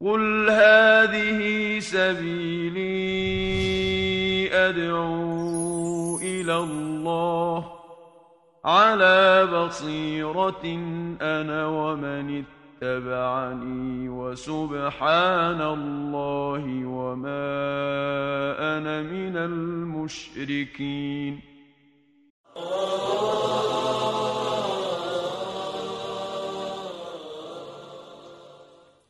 قل هذه سبيلي أدعو إلى الله على بصيرة أنا ومن اتبعني وسبحان الله وما أنا من المشركين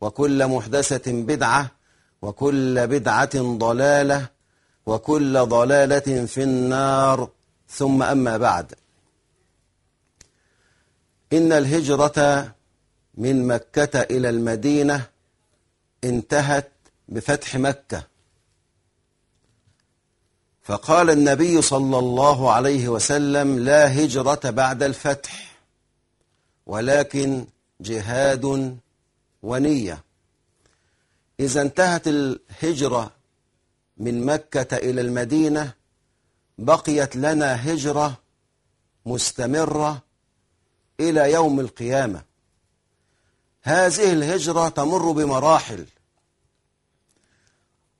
وكل محدثة بدعة وكل بدعة ضلالة وكل ضلالة في النار. ثم أما بعد. إن الهجرة من مكة إلى المدينة انتهت بفتح مكة. فقال النبي صلى الله عليه وسلم لا هجرة بعد الفتح ولكن جهاد ونية. إذا انتهت الهجرة من مكة إلى المدينة بقيت لنا هجرة مستمرة إلى يوم القيامة. هذه الهجرة تمر بمراحل.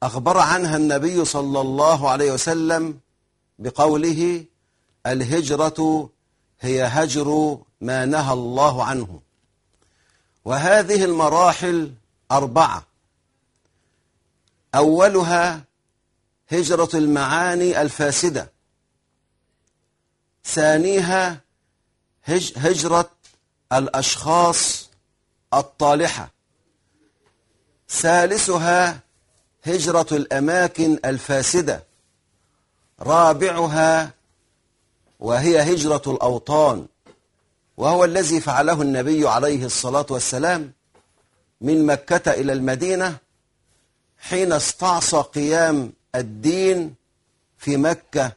أخبر عنها النبي صلى الله عليه وسلم بقوله الهجرة هي هجر ما نهى الله عنه. وهذه المراحل أربعة. أولها هجرة المعاني الفاسدة. ثانيها هج هجرة الأشخاص الطالحة. ثالثها هجرة الأماكن الفاسدة. رابعها وهي هجرة الأوطان. وهو الذي فعله النبي عليه الصلاة والسلام من مكة إلى المدينة حين استعصى قيام الدين في مكة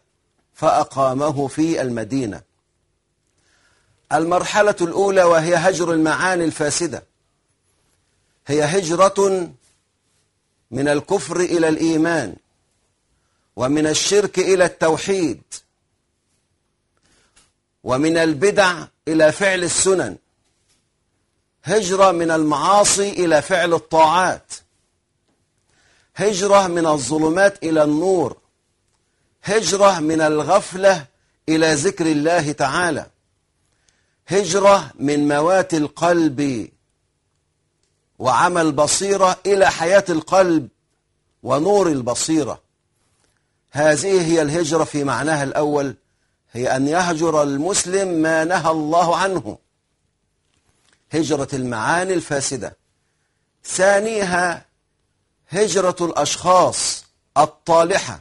فأقامه في المدينة. المرحلة الأولى وهي هجر المعاني الفاسدة. هي هجرة من الكفر إلى الإيمان ومن الشرك إلى التوحيد. ومن البدع إلى فعل السنن. هجرة من المعاصي إلى فعل الطاعات. هجرة من الظلمات إلى النور. هجرة من الغفلة إلى ذكر الله تعالى. هجرة من موات القلب وعمل بصيرة إلى حياة القلب ونور البصيرة. هذه هي الهجرة في معناها الأول. هي أن يهجر المسلم ما نهى الله عنه. هجرة المعاني الفاسدة. ثانيها هجرة الأشخاص الطالحة.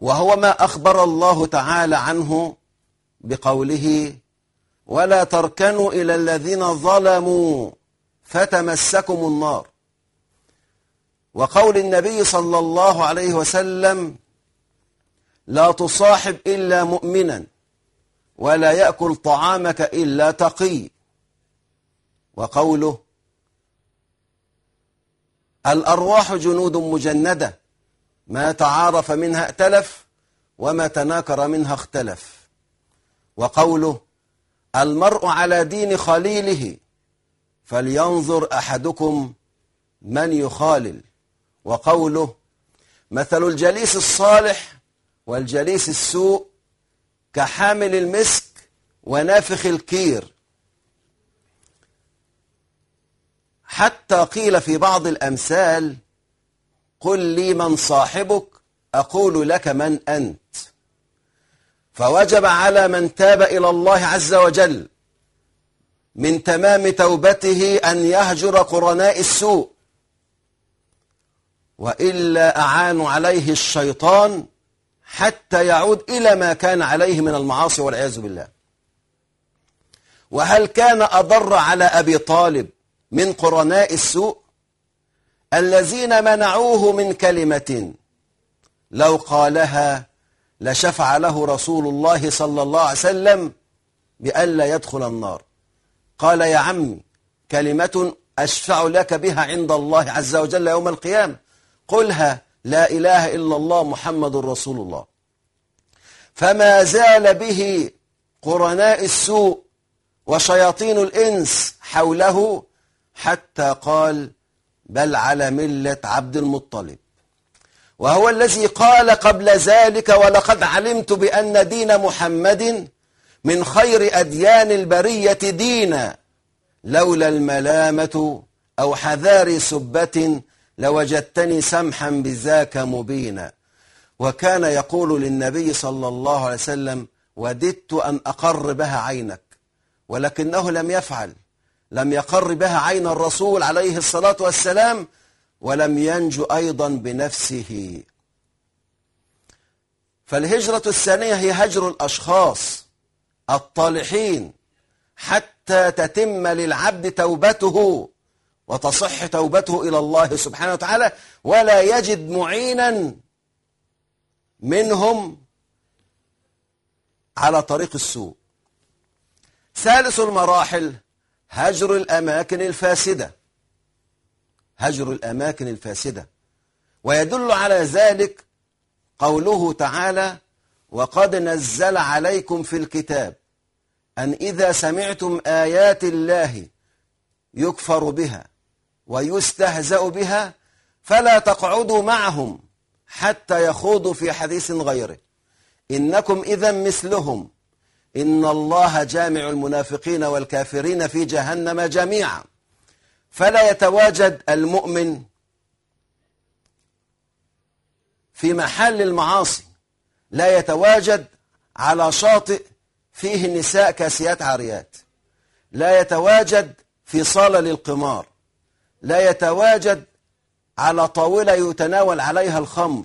وهو ما أخبر الله تعالى عنه بقوله ولا تركنوا إلى الذين ظلموا فتمسكم النار. وقول النبي صلى الله عليه وسلم لا تصاحب إلا مؤمنا ولا يأكل طعامك إلا تقي. وقوله الأرواح جنود مجندة ما تعارف منها ائتلف وما تناكر منها اختلف. وقوله المرء على دين خليله فلينظر أحدكم من يخالل. وقوله مثل الجليس الصالح والجليس السوء كحامل المسك ونافخ الكير. حتى قيل في بعض الأمثال قل لي من صاحبك أقول لك من أنت. فوجب على من تاب إلى الله عز وجل من تمام توبته أن يهجر قرناء السوء وإلا أعان عليه الشيطان حتى يعود إلى ما كان عليه من المعاصي والعياذ بالله. وهل كان أضر على أبي طالب من قرناء السوء؟ الذين منعوه من كلمة لو قالها لشفع له رسول الله صلى الله عليه وسلم بألا يدخل النار. قال يا عمي كلمة أشفع لك بها عند الله عز وجل يوم القيامة. قلها لا إله إلا الله محمد رسول الله. فما زال به قرناء السوء وشياطين الإنس حوله حتى قال بل على ملة عبد المطلب. وهو الذي قال قبل ذلك ولقد علمت بأن دين محمد من خير أديان البرية دينا لولا الملامة أو حذار سبة لوجدتني سمحا بذاك مبينا. وكان يقول للنبي صلى الله عليه وسلم وددت أن أقر بها عينك. ولكنه لم يفعل. لم يقر بها عين الرسول عليه الصلاة والسلام ولم ينجو أيضا بنفسه. فالهجرة الثانية هي هجر الأشخاص الطالحين حتى تتم للعبد توبته. وتصح توبته إلى الله سبحانه وتعالى ولا يجد معينا منهم على طريق السوء. ثالث المراحل هجر الأماكن الفاسدة. هجر الأماكن الفاسدة. ويدل على ذلك قوله تعالى وقد نزل عليكم في الكتاب أن إذا سمعتم آيات الله يكفر بها. ويستهزأ بها فلا تقعدوا معهم حتى يخوضوا في حديث غيره. إنكم إذا مثلهم. إن الله جامع المنافقين والكافرين في جهنم جميعا. فلا يتواجد المؤمن في محل المعاصي. لا يتواجد على شاطئ فيه النساء كاسيات عاريات. لا يتواجد في صالة للقمار. لا يتواجد على طاولة يتناول عليها الخمر.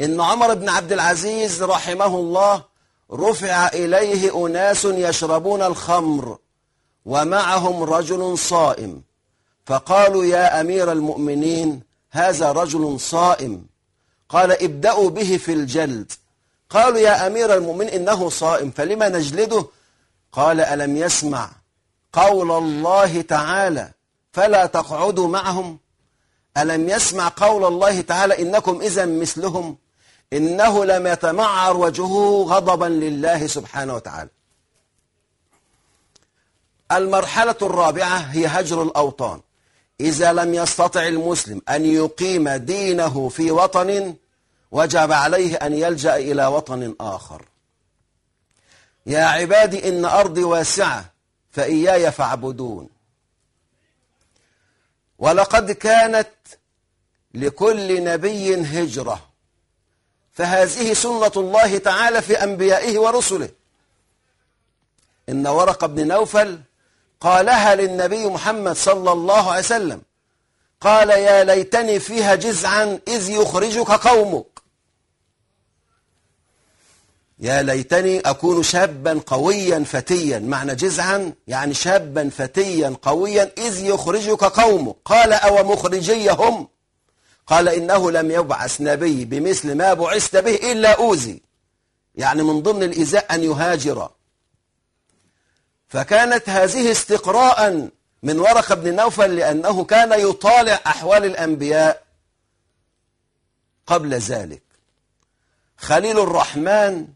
إن عمر بن عبد العزيز رحمه الله رفع إليه أناس يشربون الخمر ومعهم رجل صائم. فقالوا يا أمير المؤمنين هذا رجل صائم. قال ابدأوا به في الجلد. قالوا يا أمير المؤمنين إنه صائم فلما نجلده؟ قال ألم يسمع قول الله تعالى فلا تقعدوا معهم. ألم يسمع قول الله تعالى إنكم إذا مثلهم؟ إنه لم يتمعر وجهه غضبا لله سبحانه وتعالى. المرحلة الرابعة هي هجر الأوطان. إذا لم يستطع المسلم أن يقيم دينه في وطن وجب عليه أن يلجأ إلى وطن آخر. يا عبادي إن أرضي واسعة فإياي فاعبدون. ولقد كانت لكل نبي هجرة. فهذه سنة الله تعالى في أنبيائه ورسله. إن ورق بن نوفل قالها للنبي محمد صلى الله عليه وسلم قال يا ليتني فيها جزعا إذ يخرجك قومك. يا ليتني أكون شابا قويا فتيا. معنى جزعا يعني شابا فتيا قويا إذ يخرجك قومك قال أو مخرجي هم قال إنه لم يبعث نبي بمثل ما بعثت به إلا أوزي يعني من ضمن الإزاء أن يهاجر. فكانت هذه استقراء من ورقة بن نوفل لأنه كان يطالع أحوال الأنبياء قبل ذلك. خليل الرحمن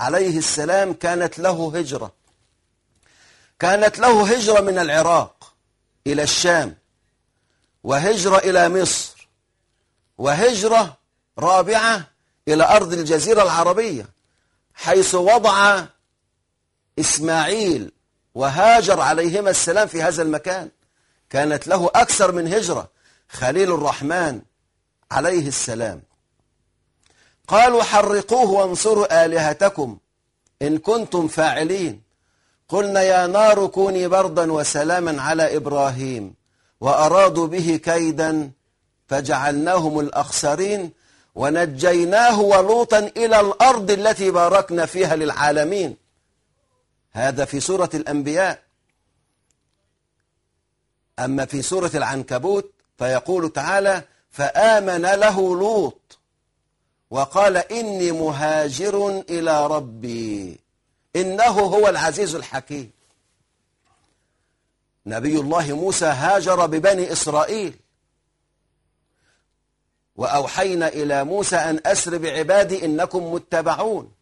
عليه السلام كانت له هجرة. كانت له هجرة من العراق إلى الشام وهجرة إلى مصر وهجرة رابعة إلى أرض الجزيرة العربية حيث وضع إسماعيل وهاجر عليهما السلام في هذا المكان. كانت له أكثر من هجرة. خليل الرحمن عليه السلام. قالوا حرقوه وانصروا آلهتكم إن كنتم فاعلين. قلنا يا نار كوني بردا وسلاما على إبراهيم وأرادوا به كيدا فجعلناهم الأخسرين ونجيناه ولوطا إلى الأرض التي باركنا فيها للعالمين. هذا في سورة الأنبياء. أما في سورة العنكبوت فيقول تعالى فآمن له لوط. وقال إني مهاجر إلى ربي. إنه هو العزيز الحكيم. نبي الله موسى هاجر ببني إسرائيل. وأوحينا إلى موسى أن أسر بعبادي إنكم متبعون.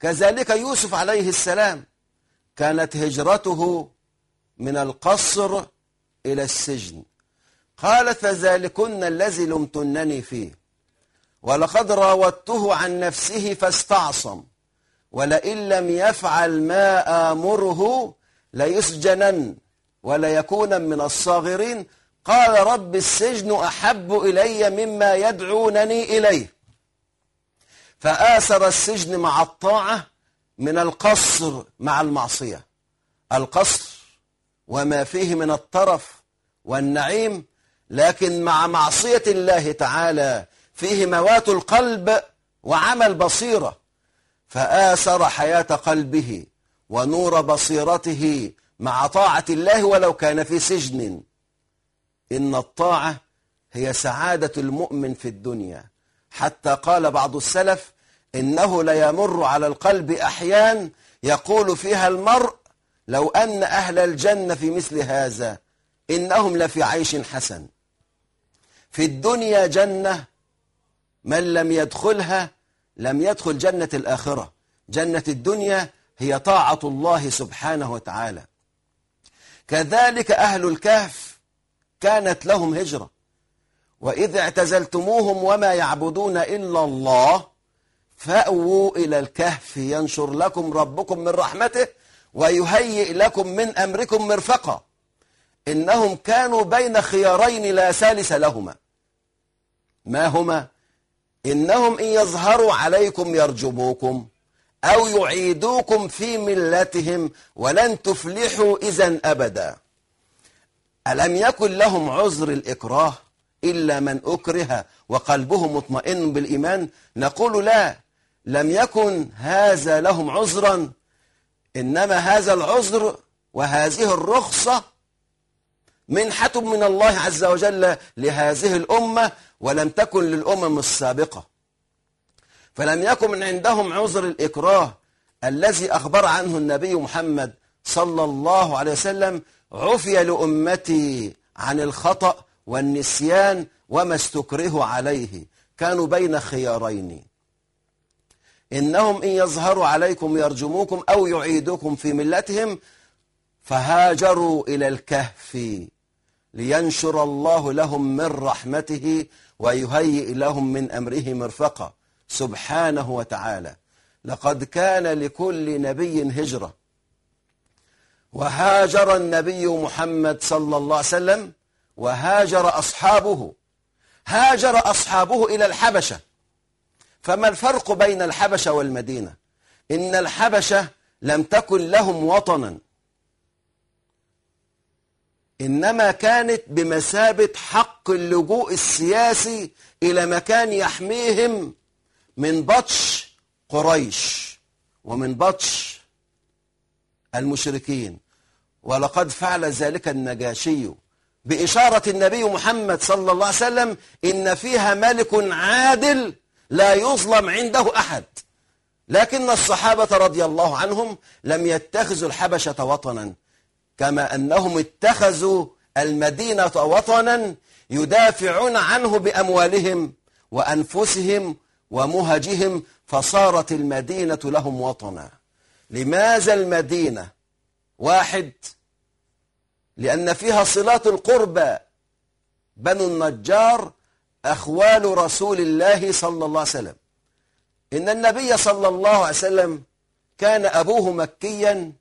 كذلك يوسف عليه السلام كانت هجرته من القصر إلى السجن. قالت فذلكن الذي لمتنني فيه. ولقد راودته عن نفسه فاستعصم ولئن لم يفعل ما آمره ليسجنن وليكون من الصاغرين. قال رب السجن أحب إلي مما يدعونني إليه. فآثر السجن مع الطاعة من القصر مع المعصية. القصر وما فيه من الطرف والنعيم لكن مع معصية الله تعالى فيه موات القلب وعمل بصيرة. فآثر حياة قلبه ونور بصيرته مع طاعة الله ولو كان في سجن. إن الطاعة هي سعادة المؤمن في الدنيا. حتى قال بعض السلف إنه ليمر على القلب أحيان يقول فيها المرء لو أن أهل الجنة في مثل هذا إنهم لفي عيش حسن. في الدنيا جنة من لم يدخلها لم يدخل جنة الآخرة. جنة الدنيا هي طاعة الله سبحانه وتعالى. كذلك أهل الكهف كانت لهم هجرة. وإذ اعتزلتموهم وما يعبدون إلا الله فأووا إلى الكهف ينشر لكم ربكم من رحمته ويهيئ لكم من أمركم مرفقا. إنهم كانوا بين خيارين لا ثالث لهما. ما هما؟ إنهم إن يظهروا عليكم يرجموكم أو يعيدوكم في ملتهم ولن تفلحوا إذا أبدا. ألم يكن لهم عذر الإكراه إلا من أكره وقلبه مطمئن بالإيمان؟ نقول لا لم يكن هذا لهم عذرا إنما هذا العذر وهذه الرخصة منحة من الله عز وجل لهذه الأمة ولم تكن للأمم السابقة. فلم يكن من عندهم عذر الإكراه الذي أخبر عنه النبي محمد صلى الله عليه وسلم عفي لأمتي عن الخطأ والنسيان وما استكرهوا عليه. كانوا بين خيارين. إنهم إن يظهروا عليكم يرجموكم أو يعيدوكم في ملتهم فهاجروا إلى الكهف. لينشر الله لهم من رحمته ويهيئ لهم من أمره مرفقا. سبحانه وتعالى. لقد كان لكل نبي هجرة. وهاجر النبي محمد صلى الله عليه وسلم وهاجر أصحابه. هاجر أصحابه إلى الحبشة. فما الفرق بين الحبشة والمدينة؟ إن الحبشة لم تكن لهم وطنا. إنما كانت بمثابة حق اللجوء السياسي إلى مكان يحميهم من بطش قريش ومن بطش المشركين. ولقد فعل ذلك النجاشي بإشارة النبي محمد صلى الله عليه وسلم إن فيها ملك عادل لا يظلم عنده أحد. لكن الصحابة رضي الله عنهم لم يتخذوا الحبشة وطنا. كما أنهم اتخذوا المدينة وطنا يدافعون عنه بأموالهم وأنفسهم ومهجهم فصارت المدينة لهم وطنا. لماذا المدينة؟ واحد لأن فيها صلات القربى بنو النجار أخوال رسول الله صلى الله عليه وسلم. إن النبي صلى الله عليه وسلم كان أبوه مكيا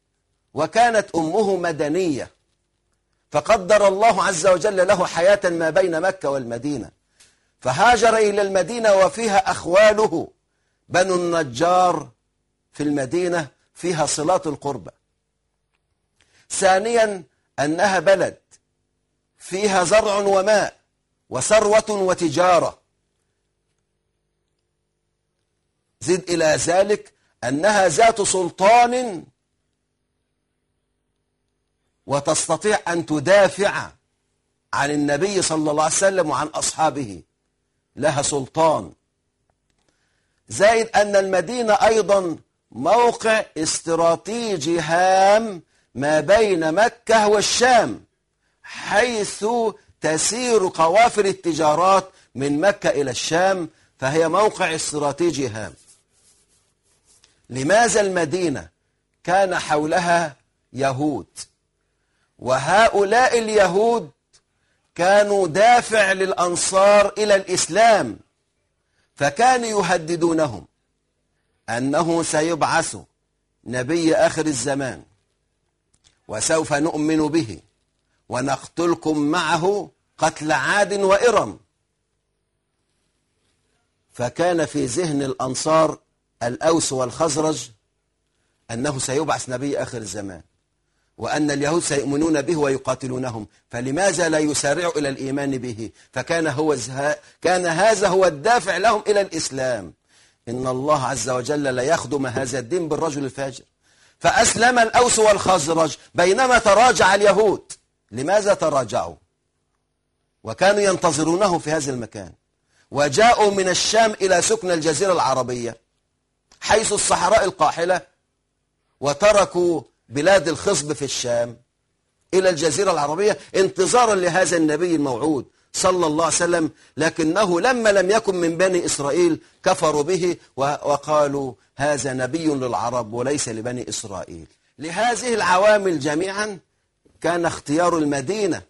وكانت أمه مدنية. فقدر الله عز وجل له حياة ما بين مكة والمدينة. فهاجر إلى المدينة وفيها أخواله. بنو النجار في المدينة فيها صلات القربة ثانيا أنها بلد. فيها زرع وماء وثروة وتجارة. زد إلى ذلك أنها ذات سلطان وتستطيع أن تدافع عن النبي صلى الله عليه وسلم وعن أصحابه. لها سلطان. زائد أن المدينة أيضا موقع استراتيجي هام ما بين مكة والشام حيث تسير قوافل التجارات من مكة إلى الشام فهي موقع استراتيجي هام. لماذا المدينة كان حولها يهود؟ وهؤلاء اليهود كانوا دافع للأنصار إلى الإسلام فكانوا يهددونهم أنه سيبعث نبي آخر الزمان وسوف نؤمن به ونقتلكم معه قتل عاد وإرم. فكان في ذهن الأنصار الأوس والخزرج أنه سيبعث نبي آخر الزمان. وأن اليهود سيؤمنون به ويقاتلونهم فلماذا لا يسارعوا إلى الإيمان به؟ فكان هو كان هذا هو الدافع لهم إلى الإسلام. إن الله عز وجل لا يخدم هذا الدين بالرجل الفاجر. فأسلم الأوس والخزرج بينما تراجع اليهود. لماذا تراجعوا؟ وكانوا ينتظرونه في هذا المكان. وجاءوا من الشام إلى سكن الجزيرة العربية حيث الصحراء القاحلة وتركوا بلاد الخصب في الشام إلى الجزيرة العربية انتظارا لهذا النبي الموعود صلى الله عليه وسلم لكنه لما لم يكن من بني إسرائيل كفروا به وقالوا هذا نبي للعرب وليس لبني إسرائيل. لهذه العوامل جميعا كان اختيار المدينة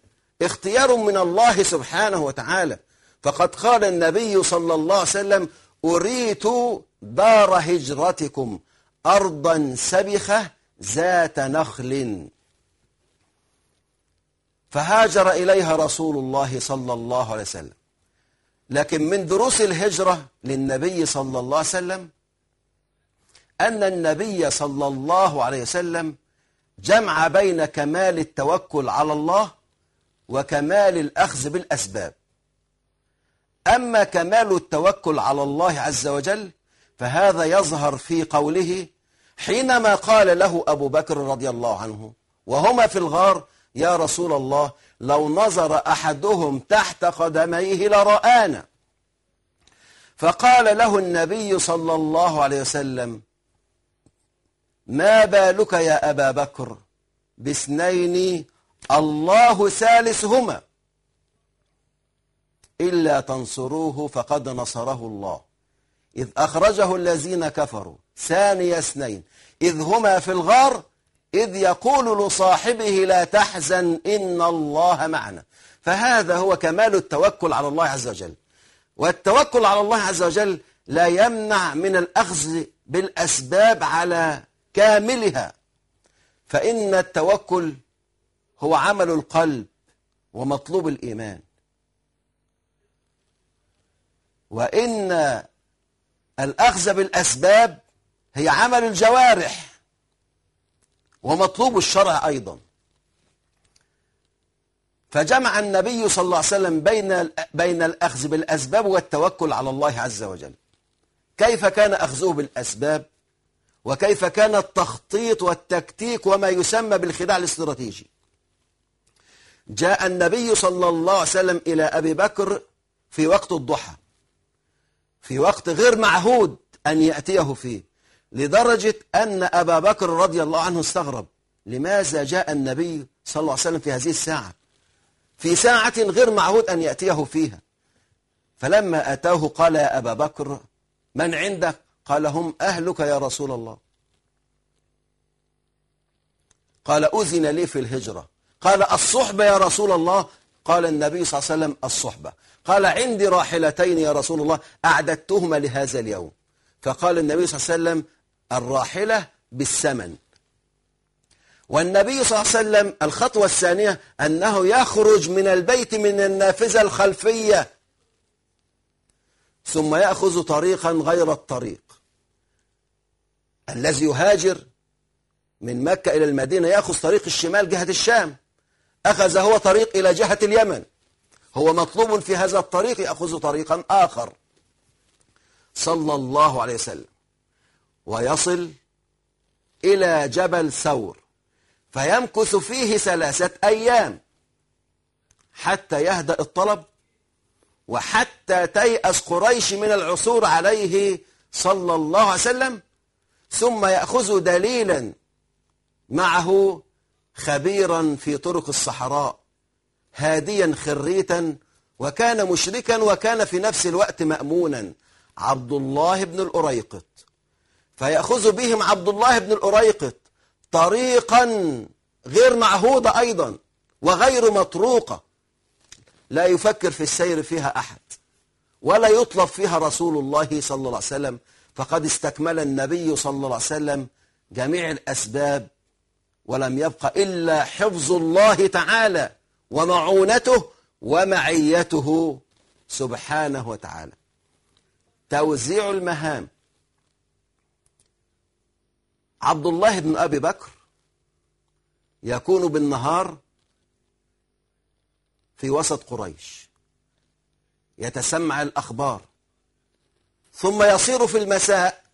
اختيار من الله سبحانه وتعالى. فقد قال النبي صلى الله عليه وسلم أريت دار هجرتكم أرضا سبخة ذات نخل. فهاجر إليها رسول الله صلى الله عليه وسلم. لكن من دروس الهجرة للنبي صلى الله عليه وسلم أن النبي صلى الله عليه وسلم جمع بين كمال التوكل على الله وكمال الأخذ بالأسباب. أما كمال التوكل على الله عز وجل فهذا يظهر في قوله حينما قال له أبو بكر رضي الله عنه وهما في الغار يا رسول الله لو نظر أحدهم تحت قدميه لرآنا. فقال له النبي صلى الله عليه وسلم ما بالك يا أبا بكر؟ باثنين الله ثالثهما. إلا تنصروه فقد نصره الله. إذ أخرجه الذين كفروا. ثاني اثنين. إذ هما في الغار إذ يقول لصاحبه لا تحزن إن الله معنا. فهذا هو كمال التوكل على الله عز وجل. والتوكل على الله عز وجل لا يمنع من الأخذ بالأسباب على كاملها. فإن التوكل هو عمل القلب ومطلوب الإيمان. وإن الأخذ بالأسباب هي عمل الجوارح ومطلوب الشرع أيضا. فجمع النبي صلى الله عليه وسلم بين بين الأخذ بالأسباب والتوكل على الله عز وجل. كيف كان أخذه بالأسباب؟ وكيف كان التخطيط والتكتيك وما يسمى بالخداع الاستراتيجي؟ جاء النبي صلى الله عليه وسلم إلى أبي بكر في وقت الضحى في وقت غير معهود أن يأتيه فيه. لدرجة أن أبا بكر رضي الله عنه استغرب لماذا جاء النبي صلى الله عليه وسلم في هذه الساعة؟ في ساعة غير معهود أن يأتيه فيها. فلما أتاه قال يا أبا بكر من عندك؟ قال هم أهلك يا رسول الله. قال أذن لي في الهجرة. قال الصحبة يا رسول الله؟ قال النبي صلى الله عليه وسلم الصحبة. قال عندي راحلتين يا رسول الله أعددتهما لهذا اليوم. فقال النبي صلى الله عليه وسلم الراحلة بالثمن. والنبي صلى الله عليه وسلم الخطوة الثانية أنه يخرج من البيت من النافذة الخلفية ثم يأخذ طريقا غير الطريق. الذي يهاجر من مكة إلى المدينة يأخذ طريق الشمال جهة الشام. أخذ هو طريق إلى جهة اليمن. هو مطلوب في هذا الطريق يأخذ طريقا آخر. صلى الله عليه وسلم. ويصل إلى جبل ثور فيمكث فيه ثلاثة أيام حتى يهدأ الطلب وحتى تيأس قريش من العثور عليه صلى الله عليه وسلم ثم يأخذ دليلا معه خبيرا في طرق الصحراء هاديا خريتا وكان مشركا وكان في نفس الوقت مأمونا عبد الله بن الأريقط. فيأخذ بهم عبد الله بن الأريقط طريقا غير معهودة أيضا وغير مطروقة لا يفكر في السير فيها أحد ولا يطلب فيها رسول الله صلى الله عليه وسلم. فقد استكمل النبي صلى الله عليه وسلم جميع الأسباب ولم يبق إلا حفظ الله تعالى ومعونته ومعيته سبحانه وتعالى. توزيع المهام عبد الله بن أبي بكر يكون بالنهار في وسط قريش يتسمع الأخبار ثم يصير في المساء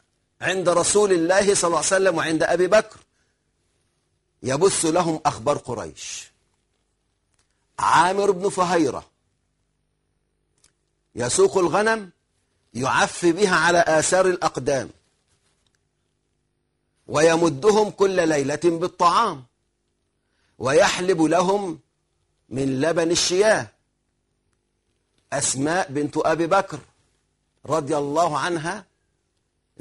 عند رسول الله صلى الله عليه وسلم وعند أبي بكر يبث لهم أخبار قريش. عامر بن فهيرة يسوق الغنم يعفي بها على آثار الأقدام. ويمدهم كل ليلة بالطعام. ويحلب لهم من لبن الشياه. أسماء بنت أبي بكر رضي الله عنها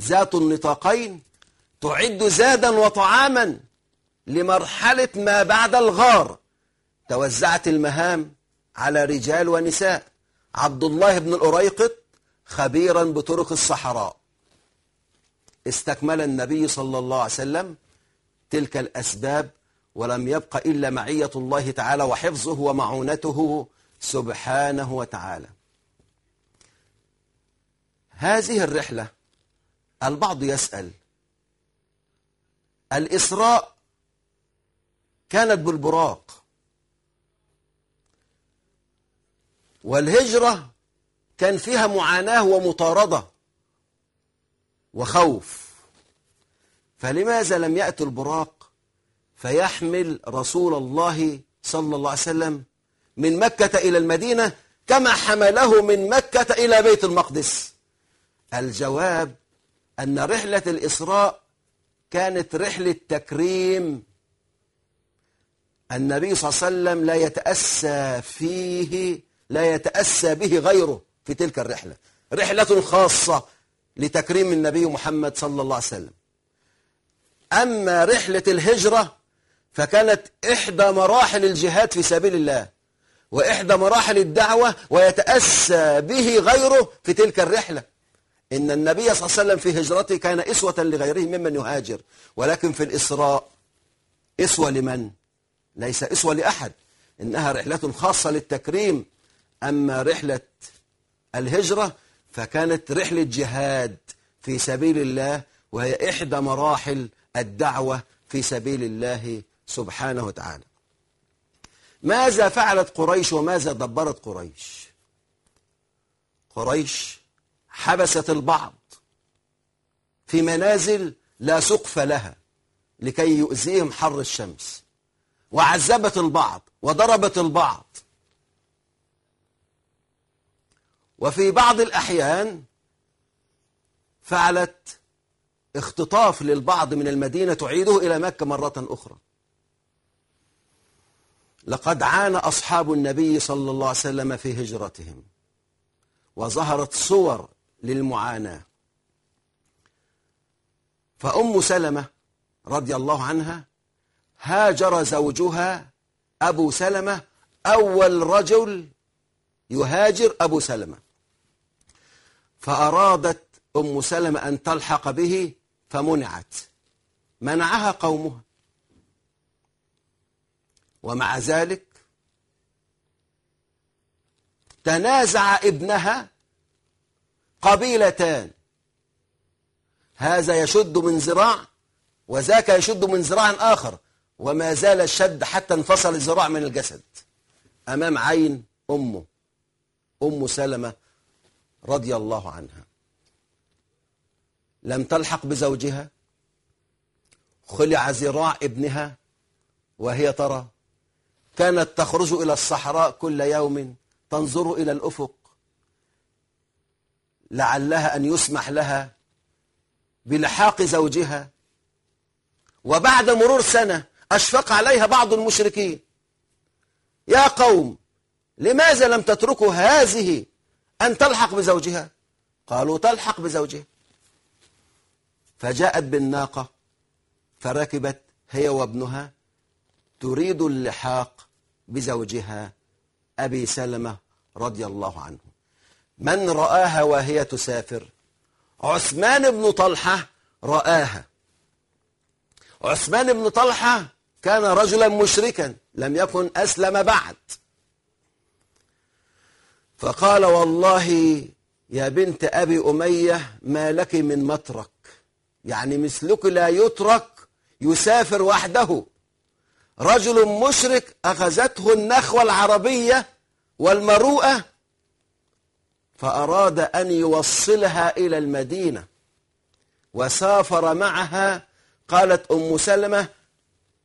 ذات النطاقين تعد زادا وطعاما لمرحلة ما بعد الغار. توزعت المهام على رجال ونساء. عبد الله بن الأريقط خبيرا بطرق الصحراء. استكمل النبي صلى الله عليه وسلم تلك الأسباب ولم يبق إلا معية الله تعالى وحفظه ومعونته سبحانه وتعالى. هذه الرحلة البعض يسأل الإسراء كانت بالبراق والهجرة كان فيها معاناة ومطاردة. وخوف. فلماذا لم يأتي البراق فيحمل رسول الله صلى الله عليه وسلم من مكة إلى المدينة كما حمله من مكة إلى بيت المقدس؟ الجواب أن رحلة الإسراء كانت رحلة تكريم. النبي صلى الله عليه وسلم لا يتأسى فيه لا يتأسى به غيره في تلك الرحلة. رحلة خاصة لتكريم النبي محمد صلى الله عليه وسلم. أما رحلة الهجرة فكانت إحدى مراحل الجهاد في سبيل الله وإحدى مراحل الدعوة ويتأسى به غيره في تلك الرحلة. إن النبي صلى الله عليه وسلم في هجرته كان إسوة لغيره ممن يهاجر ولكن في الإسراء إسوة لمن؟ ليس إسوة لأحد. إنها رحلة خاصة للتكريم. أما رحلة الهجرة فكانت رحلة جهاد في سبيل الله وهي إحدى مراحل الدعوة في سبيل الله سبحانه وتعالى. ماذا فعلت قريش وماذا دبرت قريش؟ قريش حبست البعض في منازل لا سقف لها لكي يؤذيهم حر الشمس وعذبت البعض وضربت البعض. وفي بعض الأحيان فعلت اختطاف للبعض من المدينة تعيده إلى مكة مرة أخرى. لقد عانى أصحاب النبي صلى الله عليه وسلم في هجرتهم وظهرت صور للمعاناة. فأم سلمة رضي الله عنها هاجر زوجها أبو سلمة أول رجل يهاجر أبو سلمة. فأرادت أم سلمة أن تلحق به فمنعت. منعها قومها. ومع ذلك تنازع ابنها قبيلتان. هذا يشد من ذراع وذاك يشد من ذراع آخر. وما زال الشد حتى انفصل الذراع من الجسد. أمام عين أمه. أم سلمة رضي الله عنها. لم تلحق بزوجها خلع ذراع ابنها وهي ترى كانت تخرج إلى الصحراء كل يوم تنظر إلى الأفق. لعلها أن يسمح لها بلحاق زوجها. وبعد مرور سنة أشفق عليها بعض المشركين. يا قوم لماذا لم تتركوا هذه أن تلحق بزوجها؟ قالوا تلحق بزوجها. فجاءت بالناقة فركبت هي وابنها تريد اللحاق بزوجها أبي سلمة رضي الله عنه. من رآها وهي تسافر؟ عثمان بن طلحة رآها. عثمان بن طلحة كان رجلا مشركا لم يكن أسلم بعد. فقال والله يا بنت أبي أمية ما لك من مترك. يعني مثلك لا يترك يسافر وحده. رجل مشرك أخذته النخوة العربية والمروءة فأراد أن يوصلها إلى المدينة. وسافر معها قالت أم سلمة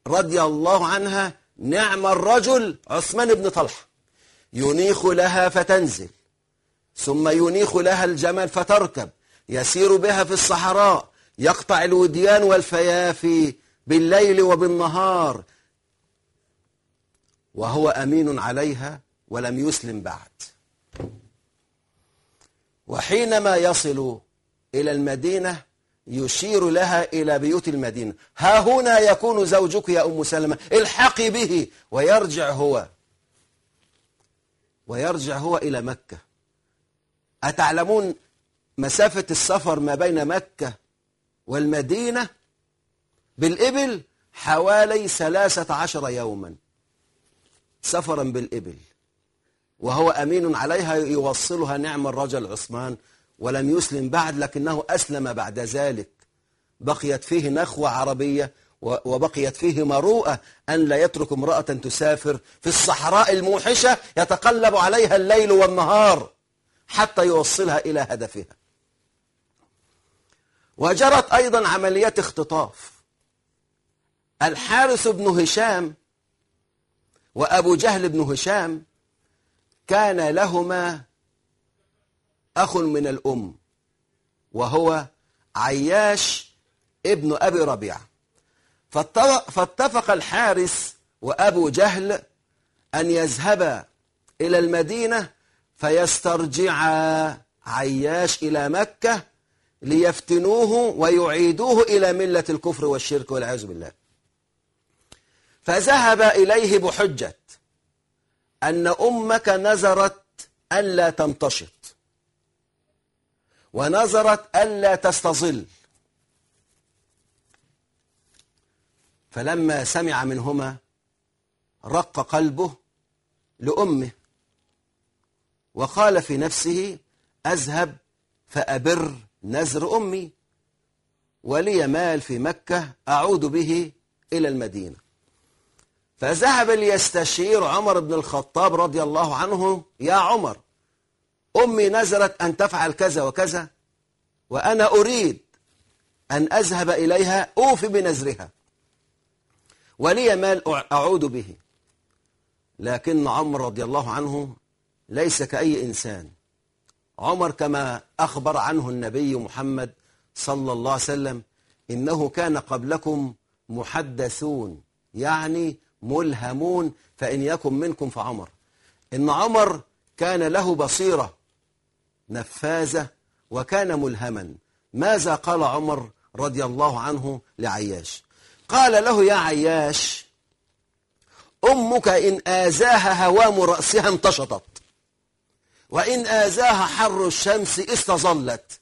رضي الله عنها نعم الرجل عثمان بن طلحة. ينيخ لها فتنزل ثم ينيخ لها الجمل فتركب يسير بها في الصحراء يقطع الوديان والفيافي بالليل وبالنهار. وهو أمين عليها ولم يسلم بعد. وحينما يصل إلى المدينة يشير لها إلى بيوت المدينة. ها هنا يكون زوجك يا أم سلمة الحقي به ويرجع هو. ويرجع هو إلى مكة. أتعلمون مسافة السفر ما بين مكة والمدينة؟ بالإبل حوالي ثلاثة عشر يوما. سفرا بالإبل. وهو أمين عليها يوصلها نعم الرجل عثمان ولم يسلم بعد لكنه أسلم بعد ذلك. بقيت فيه نخوة عربية وبقيت فيه مروءة أن لا يترك امرأة تسافر في الصحراء الموحشة يتقلب عليها الليل والنهار حتى يوصلها إلى هدفها. وجرت أيضا عمليات اختطاف. الحارث بن هشام وأبو جهل بن هشام كان لهما أخ من الأم وهو عياش ابن أبي ربيعة. فاتفق الحارس وأبو جهل أن يذهبا إلى المدينة فيسترجعا عياش إلى مكة ليفتنوه ويعيدوه إلى ملة الكفر والشرك والعياذ بالله. فذهب إليه بحجة أن أمك نذرت ألا تمتشط ونظرت ألا تستظل. فلما سمع منهما رق قلبه لأمه وقال في نفسه أذهب فأبر نزر أمي ولي مال في مكة أعود به إلى المدينة. فذهب ليستشير عمر بن الخطاب رضي الله عنه يا عمر أمي نزلت أن تفعل كذا وكذا وأنا أريد أن أذهب إليها أوفي بنزرها ولي مال أعود به. لكن عمر رضي الله عنه ليس كأي إنسان. عمر كما أخبر عنه النبي محمد صلى الله عليه وسلم إنه كان قبلكم محدثون يعني ملهمون فإن يكن منكم فعمر. إن عمر كان له بصيرة نفاذة وكان ملهما. ماذا قال عمر رضي الله عنه لعياش؟ قال له يا عياش أمك إن آزاها هوام رأسها انتشطت وإن آزاها حر الشمس استظلت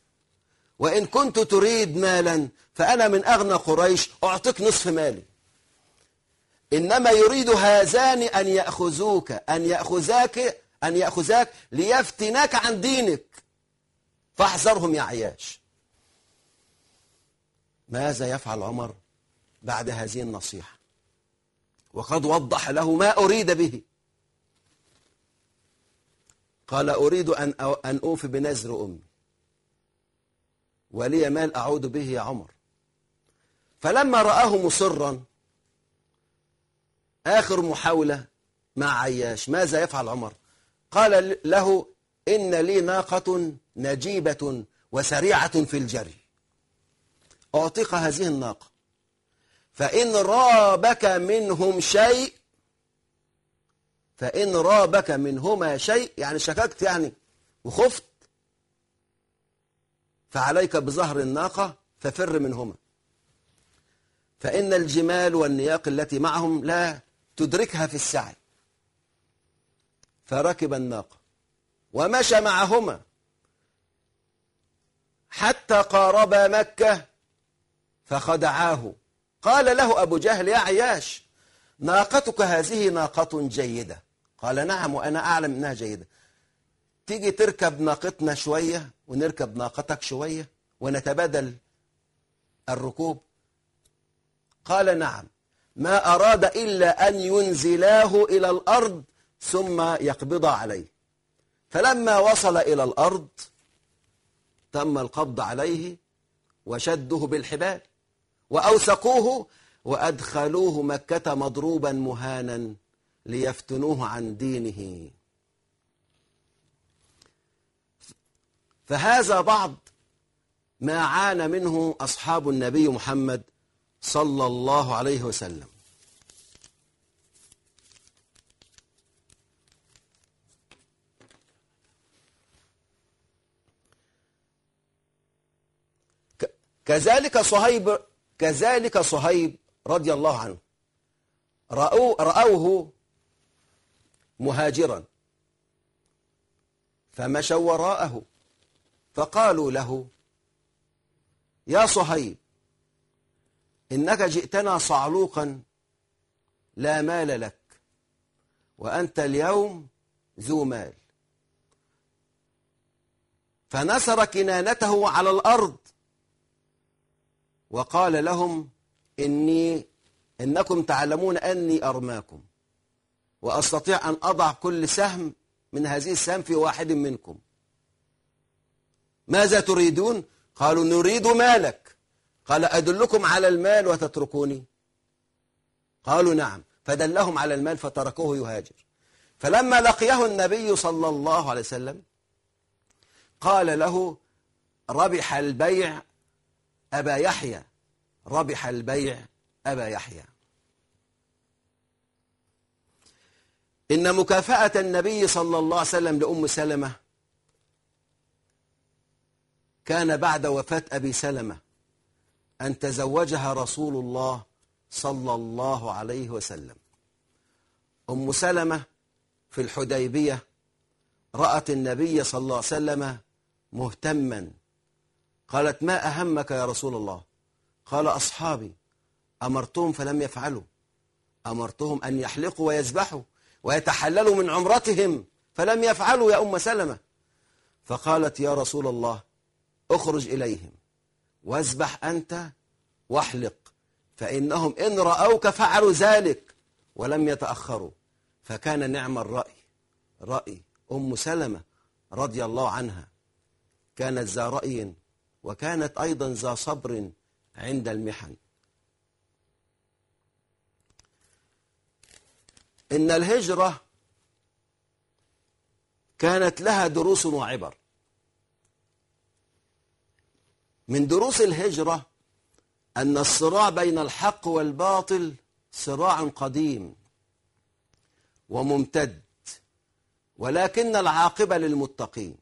وإن كنت تريد مالا فأنا من أغنى قريش أعطيك نصف مالي. إنما يريد هذان أن يأخذوك أن يأخذاك أن يأخذاك ليفتناك عن دينك. فاحذرهم يا عياش. ماذا يفعل عمر؟ بعد هذه النصيحة. وقد وضح له ما أريد به. قال أريد أن أن أوفي بنذر أمي. ولي مال أعود به يا عمر. فلما رآه مصرا آخر محاولة مع عياش. ماذا يفعل عمر؟ قال له إن لي ناقة نجيبة وسريعة في الجري. أعطيك هذه الناقة. فإن رابك منهم شيء فإن رابك منهما شيء يعني شككت يعني وخفت فعليك بظهر الناقة ففر منهما. فإن الجمال والنياق التي معهم لا تدركها في السعي فركب الناقة ومشى معهما. حتى قاربا مكة فخدعاه. قال له أبو جهل يا عياش ناقتك هذه ناقة جيدة. قال نعم وأنا أعلم أنها جيدة. تيجي تركب ناقتنا شوية ونركب ناقتك شوية ونتبادل الركوب. قال نعم ما أراد إلا أن ينزلاه إلى الأرض ثم يقبض عليه. فلما وصل إلى الأرض تم القبض عليه وشده بالحبال. وأوثقوه وأدخلوه مكة مضروبا مهانا ليفتنوه عن دينه. فهذا بعض ما عانى منه أصحاب النبي محمد صلى الله عليه وسلم. كذلك صهيب كذلك صهيب رضي الله عنه. رأوه, رأوه مهاجرا. فمشوا وراءه. فقالوا له يا صهيب إنك جئتنا صعلوقا لا مال لك وأنت اليوم ذو مال. فنسر كنانته على الأرض وقال لهم إني إنكم تعلمون أني أرماكم وأستطيع أن أضع كل سهم من هذه السهم في واحد منكم. ماذا تريدون؟ قالوا نريد مالك. قال أدلكم على المال وتتركوني؟ قالوا نعم. فدلهم على المال فتركوه يهاجر. فلما لقيه النبي صلى الله عليه وسلم قال له ربح البيع أبا يحيى. ربح البيع أبا يحيى. إن مكافأة النبي صلى الله عليه وسلم لأم سلمة كان بعد وفاة أبي سلمة أن تزوجها رسول الله صلى الله عليه وسلم. أم سلمة في الحديبية رأت النبي صلى الله عليه وسلم مهتما قالت ما أهمك يا رسول الله؟ قال أصحابي أمرتهم فلم يفعلوا. أمرتهم أن يحلقوا ويذبحوا ويتحللوا من عمرتهم فلم يفعلوا يا أم سلمة. فقالت يا رسول الله اخرج إليهم واذبح أنت واحلق فإنهم إن رأوك فعلوا ذلك ولم يتأخروا. فكان نعم الرأي رأي أم سلمة رضي الله عنها. كانت ذا رأي وكانت أيضا ذا صبر عند المحن. إن الهجرة كانت لها دروس وعبر. من دروس الهجرة أن الصراع بين الحق والباطل صراع قديم وممتد ولكن العاقبة للمتقين.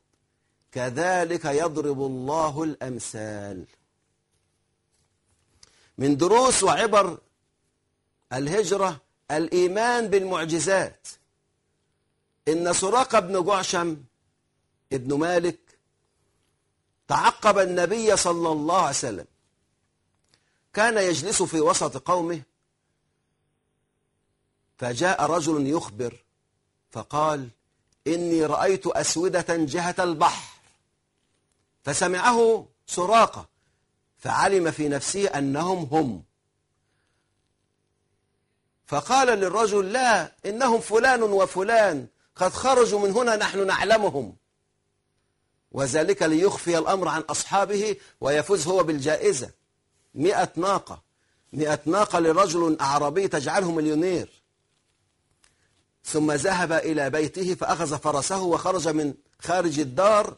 كذلك يضرب الله الأمثال. من دروس وعبر الهجرة الإيمان بالمعجزات. إن سراقة بن جعشم ابن مالك تعقب النبي صلى الله عليه وسلم. كان يجلس في وسط قومه فجاء رجل يخبر فقال إني رأيت أسودة جهة البحر. فسمعه سراقة فعلم في نفسه أنهم هم. فقال للرجل لا إنهم فلان وفلان قد خرجوا من هنا نحن نعلمهم. وذلك ليخفي الأمر عن أصحابه ويفوز هو بالجائزة. مئة ناقة. مئة ناقة لرجل أعرابي تجعله مليونير. ثم ذهب إلى بيته فأخذ فرسه وخرج من خارج الدار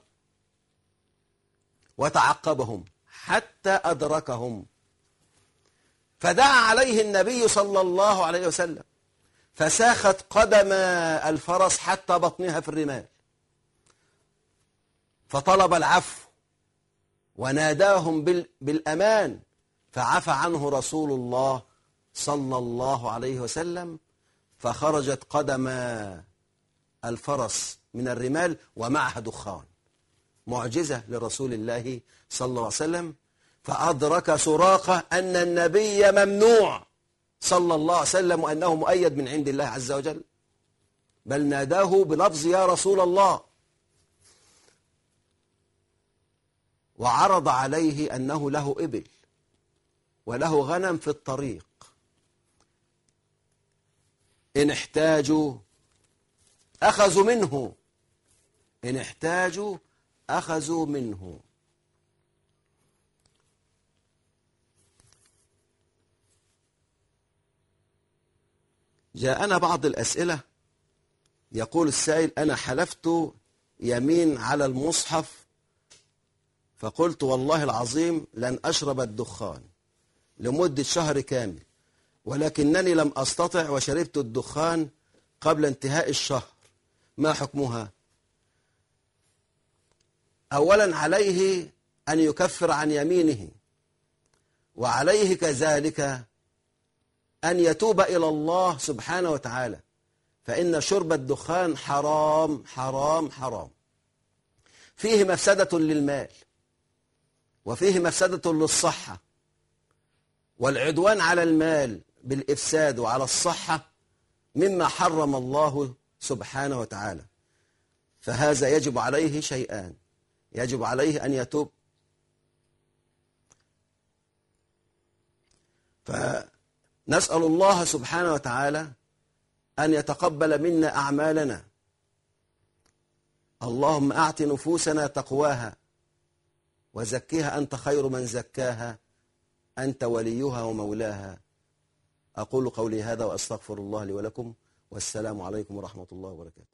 وتعقبهم حتى أدركهم. فدعا عليه النبي صلى الله عليه وسلم فساخت قدم الفرس حتى بطنها في الرمال. فطلب العفو وناداهم بالأمان فعفى عنه رسول الله صلى الله عليه وسلم فخرجت قدم الفرس من الرمال ومعها دخان. معجزة لرسول الله صلى الله عليه وسلم فأدرك سراقة أن النبي ممنوع صلى الله عليه وسلم وأنه مؤيد من عند الله عز وجل. بل ناداه بلفظ يا رسول الله. وعرض عليه أنه له إبل وله غنم في الطريق. إن احتاجوا أخذوا منه. إن احتاجوا أخذوا منه. جاءنا بعض الأسئلة. يقول السائل أنا حلفت يمين على المصحف فقلت والله العظيم لن أشرب الدخان لمدة شهر كامل ولكنني لم أستطع وشربت الدخان قبل انتهاء الشهر. ما حكمها؟ أولا عليه أن يكفر عن يمينه وعليه كذلك أن يتوب إلى الله سبحانه وتعالى. فإن شرب الدخان حرام حرام حرام. فيه مفسدة للمال وفيه مفسدة للصحة والعدوان على المال بالإفساد وعلى الصحة مما حرم الله سبحانه وتعالى. فهذا يجب عليه شيئان يجب عليه أن يتوب. فنسأل الله سبحانه وتعالى أن يتقبل منا أعمالنا. اللهم أعط نفوسنا تقواها وزكيها أنت خير من زكاها أنت وليها ومولاها. أقول قولي هذا وأستغفر الله لي ولكم والسلام عليكم ورحمة الله وبركاته.